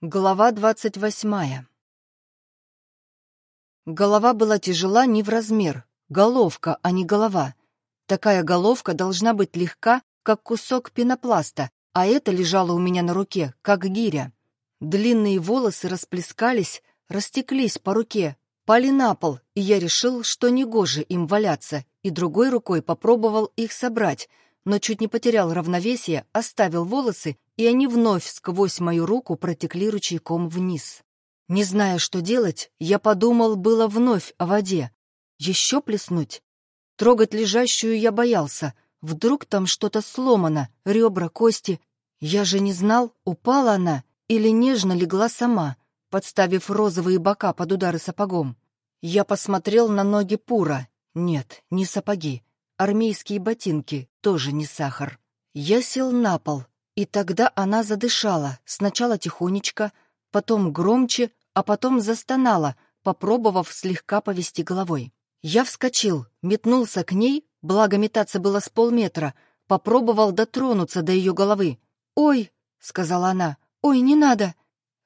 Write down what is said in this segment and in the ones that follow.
Глава двадцать восьмая Голова была тяжела не в размер. Головка, а не голова. Такая головка должна быть легка, как кусок пенопласта, а это лежало у меня на руке, как гиря. Длинные волосы расплескались, растеклись по руке, пали на пол, и я решил, что негоже им валяться, и другой рукой попробовал их собрать, но чуть не потерял равновесие, оставил волосы и они вновь сквозь мою руку протекли ручейком вниз. Не зная, что делать, я подумал было вновь о воде. Еще плеснуть? Трогать лежащую я боялся. Вдруг там что-то сломано, ребра, кости. Я же не знал, упала она или нежно легла сама, подставив розовые бока под удары сапогом. Я посмотрел на ноги Пура. Нет, не сапоги. Армейские ботинки, тоже не сахар. Я сел на пол, и тогда она задышала, сначала тихонечко, потом громче, а потом застонала, попробовав слегка повести головой. Я вскочил, метнулся к ней, благо метаться было с полметра, попробовал дотронуться до ее головы. «Ой!» — сказала она. «Ой, не надо!»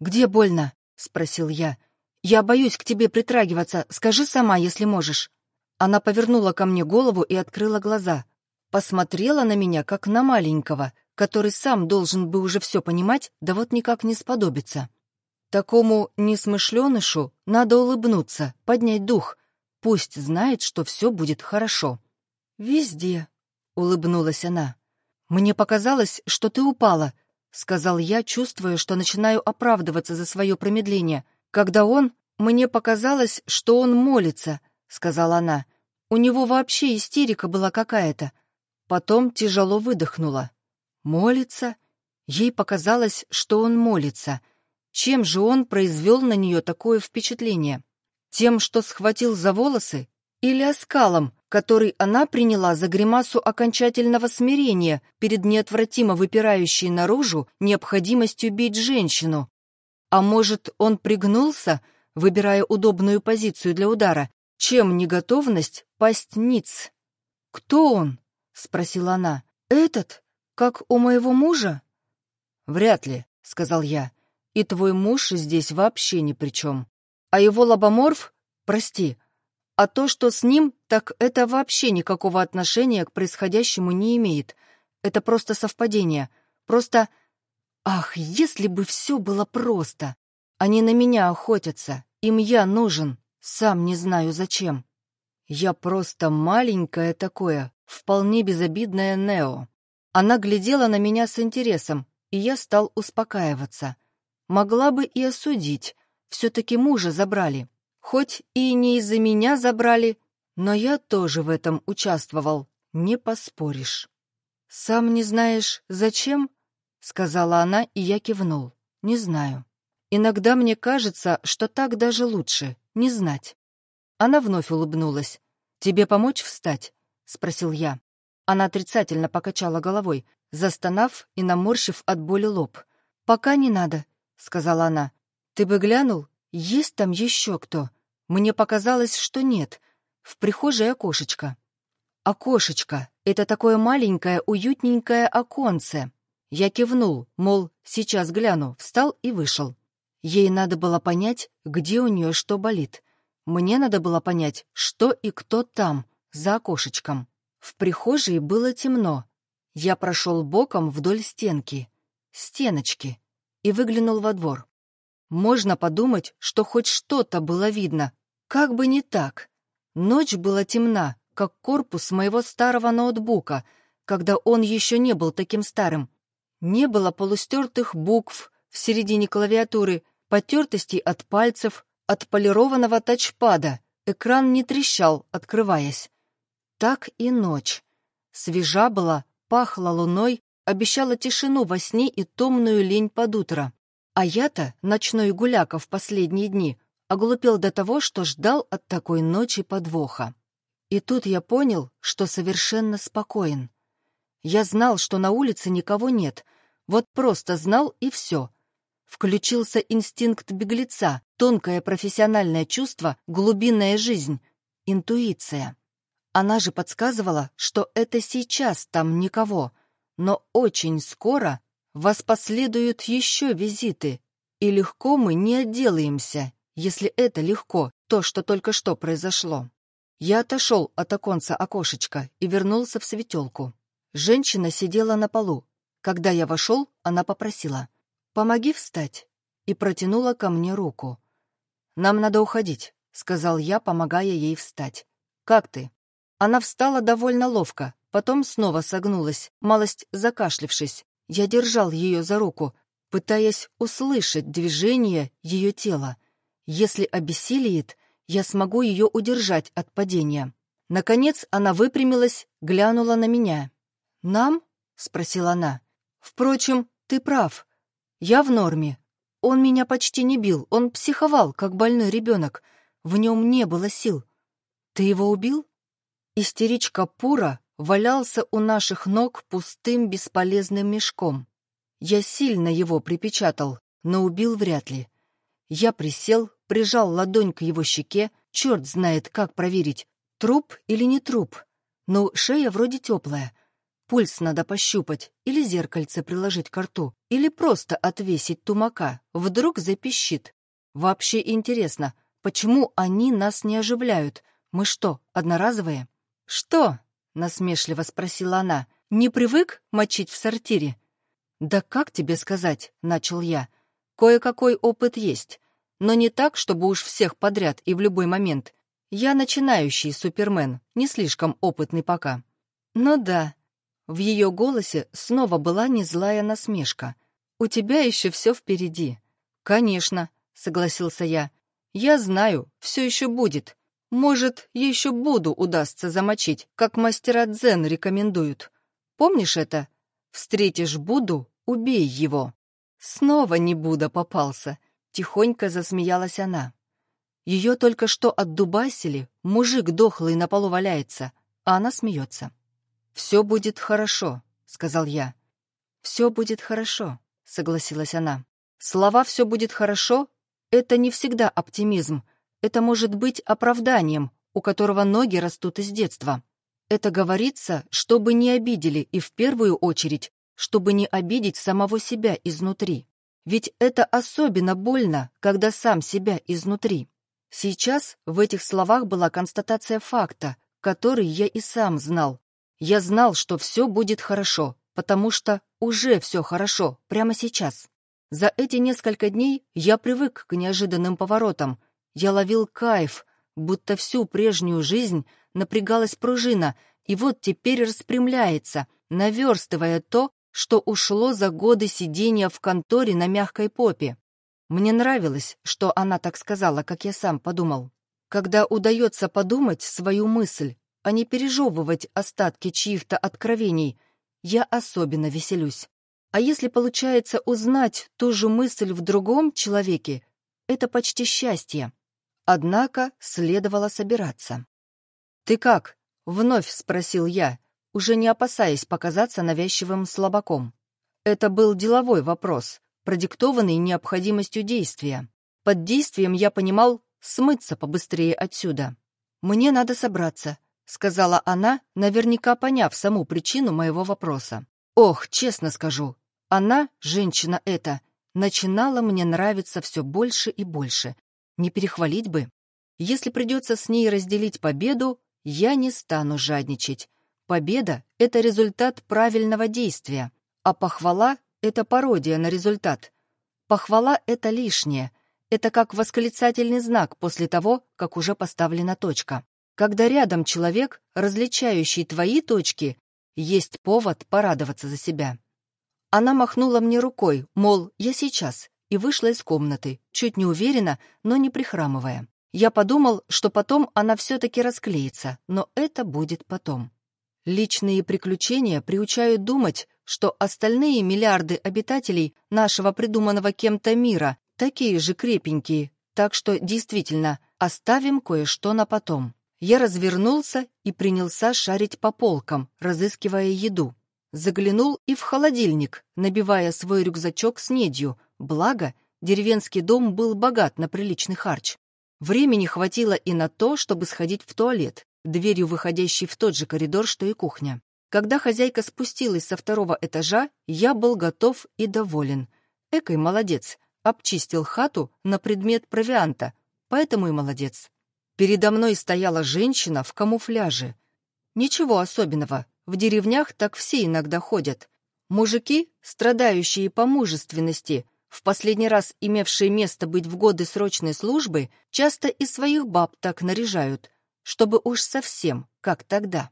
«Где больно?» — спросил я. «Я боюсь к тебе притрагиваться. Скажи сама, если можешь». Она повернула ко мне голову и открыла глаза. Посмотрела на меня, как на маленького, который сам должен бы уже все понимать, да вот никак не сподобится. Такому несмышленышу надо улыбнуться, поднять дух. Пусть знает, что все будет хорошо. «Везде», — улыбнулась она. «Мне показалось, что ты упала», — сказал я, чувствуя, что начинаю оправдываться за свое промедление. «Когда он... Мне показалось, что он молится», — сказала она. «У него вообще истерика была какая-то». Потом тяжело выдохнула. Молится? Ей показалось, что он молится. Чем же он произвел на нее такое впечатление? Тем, что схватил за волосы? Или оскалом, который она приняла за гримасу окончательного смирения перед неотвратимо выпирающей наружу необходимостью бить женщину? А может, он пригнулся, выбирая удобную позицию для удара, чем неготовность пасть ниц? «Кто он?» — спросила она. «Этот?» «Как у моего мужа?» «Вряд ли», — сказал я. «И твой муж здесь вообще ни при чем. А его лобоморф? Прости. А то, что с ним, так это вообще никакого отношения к происходящему не имеет. Это просто совпадение. Просто... Ах, если бы все было просто! Они на меня охотятся. Им я нужен. Сам не знаю зачем. Я просто маленькое такое, вполне безобидное Нео. Она глядела на меня с интересом, и я стал успокаиваться. Могла бы и осудить, все-таки мужа забрали. Хоть и не из-за меня забрали, но я тоже в этом участвовал, не поспоришь. «Сам не знаешь, зачем?» — сказала она, и я кивнул. «Не знаю. Иногда мне кажется, что так даже лучше, не знать». Она вновь улыбнулась. «Тебе помочь встать?» — спросил я. Она отрицательно покачала головой, застонав и наморщив от боли лоб. «Пока не надо», — сказала она. «Ты бы глянул? Есть там еще кто?» Мне показалось, что нет. В прихожей окошечко. Окошечко — это такое маленькое, уютненькое оконце. Я кивнул, мол, сейчас гляну, встал и вышел. Ей надо было понять, где у нее что болит. Мне надо было понять, что и кто там, за окошечком. В прихожей было темно. Я прошел боком вдоль стенки, стеночки, и выглянул во двор. Можно подумать, что хоть что-то было видно, как бы не так. Ночь была темна, как корпус моего старого ноутбука, когда он еще не был таким старым. Не было полустертых букв в середине клавиатуры, потертостей от пальцев, от полированного тачпада. Экран не трещал, открываясь. Так и ночь. Свежа была, пахла луной, обещала тишину во сне и томную лень под утро. А я-то, ночной гуляка в последние дни, оглупел до того, что ждал от такой ночи подвоха. И тут я понял, что совершенно спокоен. Я знал, что на улице никого нет, вот просто знал и все. Включился инстинкт беглеца, тонкое профессиональное чувство, глубинная жизнь, интуиция. Она же подсказывала, что это сейчас там никого, но очень скоро вас последуют еще визиты, И легко мы не отделаемся, если это легко, то, что только что произошло. Я отошел от оконца окошечка и вернулся в светелку. Женщина сидела на полу. Когда я вошел, она попросила «Помоги встать» и протянула ко мне руку. «Нам надо уходить», — сказал я, помогая ей встать. «Как ты?» Она встала довольно ловко, потом снова согнулась, малость закашлившись. Я держал ее за руку, пытаясь услышать движение ее тела. Если обессилиет, я смогу ее удержать от падения. Наконец она выпрямилась, глянула на меня. «Нам?» — спросила она. «Впрочем, ты прав. Я в норме. Он меня почти не бил, он психовал, как больной ребенок. В нем не было сил. Ты его убил?» Истеричка Пура валялся у наших ног пустым бесполезным мешком. Я сильно его припечатал, но убил вряд ли. Я присел, прижал ладонь к его щеке, черт знает, как проверить, труп или не труп. Ну, шея вроде теплая. Пульс надо пощупать, или зеркальце приложить к рту, или просто отвесить тумака, вдруг запищит. Вообще интересно, почему они нас не оживляют? Мы что, одноразовые? «Что?» — насмешливо спросила она. «Не привык мочить в сортире?» «Да как тебе сказать?» — начал я. «Кое-какой опыт есть но не так, чтобы уж всех подряд и в любой момент. Я начинающий супермен, не слишком опытный пока. Ну да. В ее голосе снова была незлая насмешка. «У тебя еще все впереди». «Конечно», — согласился я. «Я знаю, все еще будет. Может, еще Буду удастся замочить, как мастера дзен рекомендуют. Помнишь это? Встретишь Буду — убей его». Снова не Будда попался. Тихонько засмеялась она. Ее только что отдубасили, мужик дохлый на полу валяется, а она смеется. «Все будет хорошо», — сказал я. «Все будет хорошо», — согласилась она. «Слова «все будет хорошо» — это не всегда оптимизм, это может быть оправданием, у которого ноги растут из детства. Это говорится, чтобы не обидели и в первую очередь, чтобы не обидеть самого себя изнутри. Ведь это особенно больно, когда сам себя изнутри. Сейчас в этих словах была констатация факта, который я и сам знал. Я знал, что все будет хорошо, потому что уже все хорошо, прямо сейчас. За эти несколько дней я привык к неожиданным поворотам. Я ловил кайф, будто всю прежнюю жизнь напрягалась пружина, и вот теперь распрямляется, наверстывая то, что ушло за годы сидения в конторе на мягкой попе. Мне нравилось, что она так сказала, как я сам подумал. Когда удается подумать свою мысль, а не пережевывать остатки чьих-то откровений, я особенно веселюсь. А если получается узнать ту же мысль в другом человеке, это почти счастье. Однако следовало собираться. «Ты как?» — вновь спросил я, уже не опасаясь показаться навязчивым слабаком. Это был деловой вопрос, продиктованный необходимостью действия. Под действием я понимал смыться побыстрее отсюда. «Мне надо собраться», — сказала она, наверняка поняв саму причину моего вопроса. «Ох, честно скажу, она, женщина эта, начинала мне нравиться все больше и больше. Не перехвалить бы. Если придется с ней разделить победу, я не стану жадничать. Победа — это результат правильного действия, а похвала — это пародия на результат. Похвала — это лишнее, это как восклицательный знак после того, как уже поставлена точка. Когда рядом человек, различающий твои точки, есть повод порадоваться за себя. Она махнула мне рукой, мол, я сейчас, и вышла из комнаты, чуть не уверенно, но не прихрамывая. Я подумал, что потом она все-таки расклеится, но это будет потом. Личные приключения приучают думать, что остальные миллиарды обитателей нашего придуманного кем-то мира такие же крепенькие, так что действительно оставим кое-что на потом. Я развернулся и принялся шарить по полкам, разыскивая еду. Заглянул и в холодильник, набивая свой рюкзачок с недью, благо деревенский дом был богат на приличный харч. Времени хватило и на то, чтобы сходить в туалет, дверью выходящей в тот же коридор, что и кухня. Когда хозяйка спустилась со второго этажа, я был готов и доволен. Экой молодец, обчистил хату на предмет провианта, поэтому и молодец. Передо мной стояла женщина в камуфляже. Ничего особенного, в деревнях так все иногда ходят. Мужики, страдающие по мужественности, в последний раз имевшие место быть в годы срочной службы, часто и своих баб так наряжают, чтобы уж совсем, как тогда.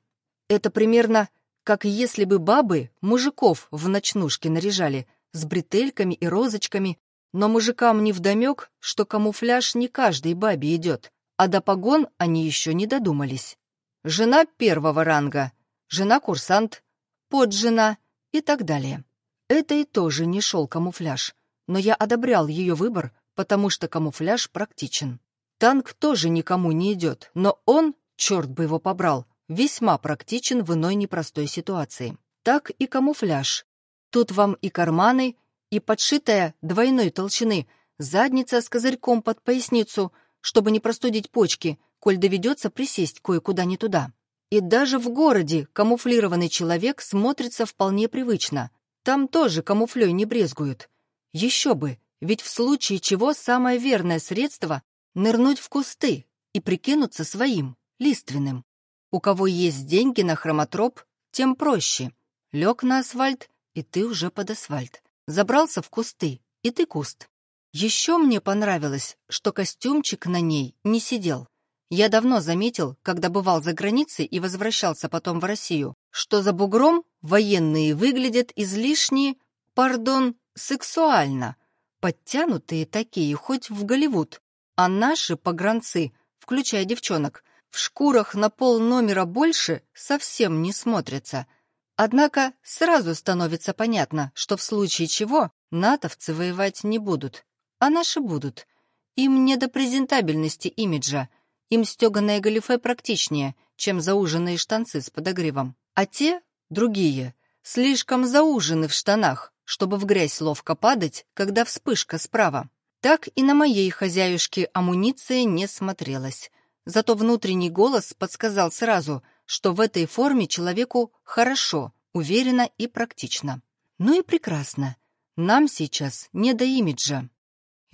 Это примерно как если бы бабы мужиков в ночнушке наряжали, с бретельками и розочками, но мужикам не вдомек, что камуфляж не каждой бабе идет, а до погон они еще не додумались. Жена первого ранга, жена-курсант, поджена и так далее. Это и тоже не шел камуфляж, но я одобрял ее выбор, потому что камуфляж практичен. Танк тоже никому не идет, но он, черт бы его побрал, весьма практичен в иной непростой ситуации. Так и камуфляж. Тут вам и карманы, и подшитая двойной толщины задница с козырьком под поясницу, чтобы не простудить почки, коль доведется присесть кое-куда не туда. И даже в городе камуфлированный человек смотрится вполне привычно. Там тоже камуфлей не брезгуют. Еще бы, ведь в случае чего самое верное средство — нырнуть в кусты и прикинуться своим, лиственным. У кого есть деньги на хромотроп, тем проще. Лег на асфальт, и ты уже под асфальт. Забрался в кусты, и ты куст. Еще мне понравилось, что костюмчик на ней не сидел. Я давно заметил, когда бывал за границей и возвращался потом в Россию, что за бугром военные выглядят излишне, пардон, сексуально. Подтянутые такие, хоть в Голливуд. А наши погранцы, включая девчонок, в шкурах на пол номера больше совсем не смотрятся. Однако сразу становится понятно, что в случае чего натовцы воевать не будут, а наши будут. Им не до презентабельности имиджа, им стеганое галифе практичнее, чем зауженные штанцы с подогревом. А те, другие, слишком заужены в штанах, чтобы в грязь ловко падать, когда вспышка справа. Так и на моей хозяюшке амуниция не смотрелась. Зато внутренний голос подсказал сразу, что в этой форме человеку хорошо, уверенно и практично. Ну и прекрасно. Нам сейчас не до имиджа.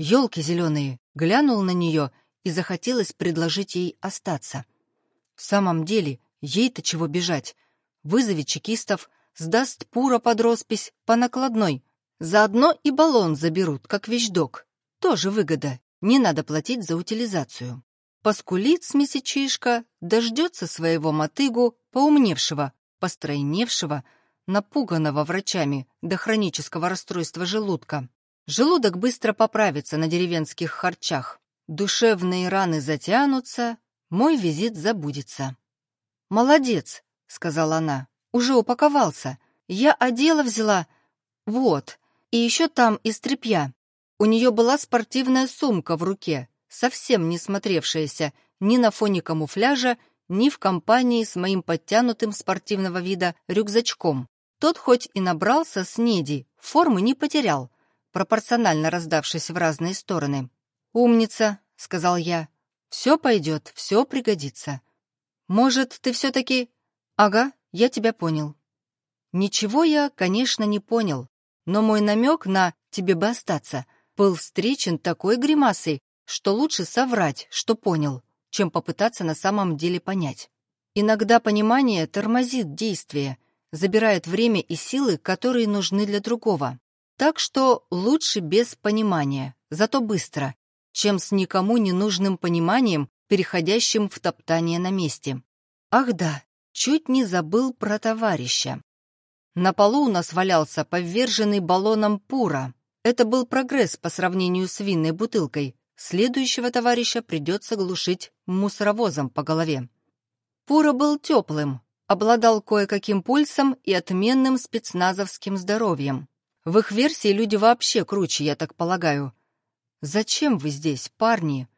Ёлки зеленые, глянул на нее и захотелось предложить ей остаться. В самом деле, ей-то чего бежать? Вызовет чекистов, сдаст пура под роспись по накладной. Заодно и баллон заберут, как вещдок. Тоже выгода, не надо платить за утилизацию. Поскулит с месячишка, дождется своего мотыгу, поумневшего, постройневшего, напуганного врачами до хронического расстройства желудка. Желудок быстро поправится на деревенских харчах. Душевные раны затянутся, мой визит забудется. «Молодец», — сказала она, — «уже упаковался. Я одела взяла. Вот. И еще там из тряпья. У нее была спортивная сумка в руке совсем не смотревшаяся ни на фоне камуфляжа, ни в компании с моим подтянутым спортивного вида рюкзачком. Тот хоть и набрался с неди, формы не потерял, пропорционально раздавшись в разные стороны. «Умница», — сказал я. «Все пойдет, все пригодится. Может, ты все-таки...» «Ага, я тебя понял». Ничего я, конечно, не понял, но мой намек на «тебе бы остаться» был встречен такой гримасой, что лучше соврать, что понял, чем попытаться на самом деле понять. Иногда понимание тормозит действие, забирает время и силы, которые нужны для другого. Так что лучше без понимания, зато быстро, чем с никому не нужным пониманием, переходящим в топтание на месте. Ах да, чуть не забыл про товарища. На полу у нас валялся поверженный баллоном пура. Это был прогресс по сравнению с винной бутылкой, Следующего товарища придется глушить мусоровозом по голове. Пура был теплым, обладал кое-каким пульсом и отменным спецназовским здоровьем. В их версии люди вообще круче, я так полагаю. Зачем вы здесь, парни?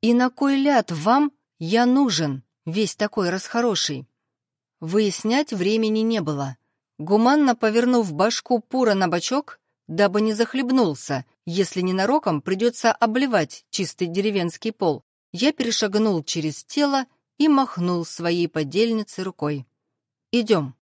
И на кой ляд вам я нужен, весь такой расхороший? Выяснять времени не было. Гуманно повернув башку Пура на бочок, дабы не захлебнулся, если ненароком придется обливать чистый деревенский пол, я перешагнул через тело и махнул своей подельнице рукой. «Идем».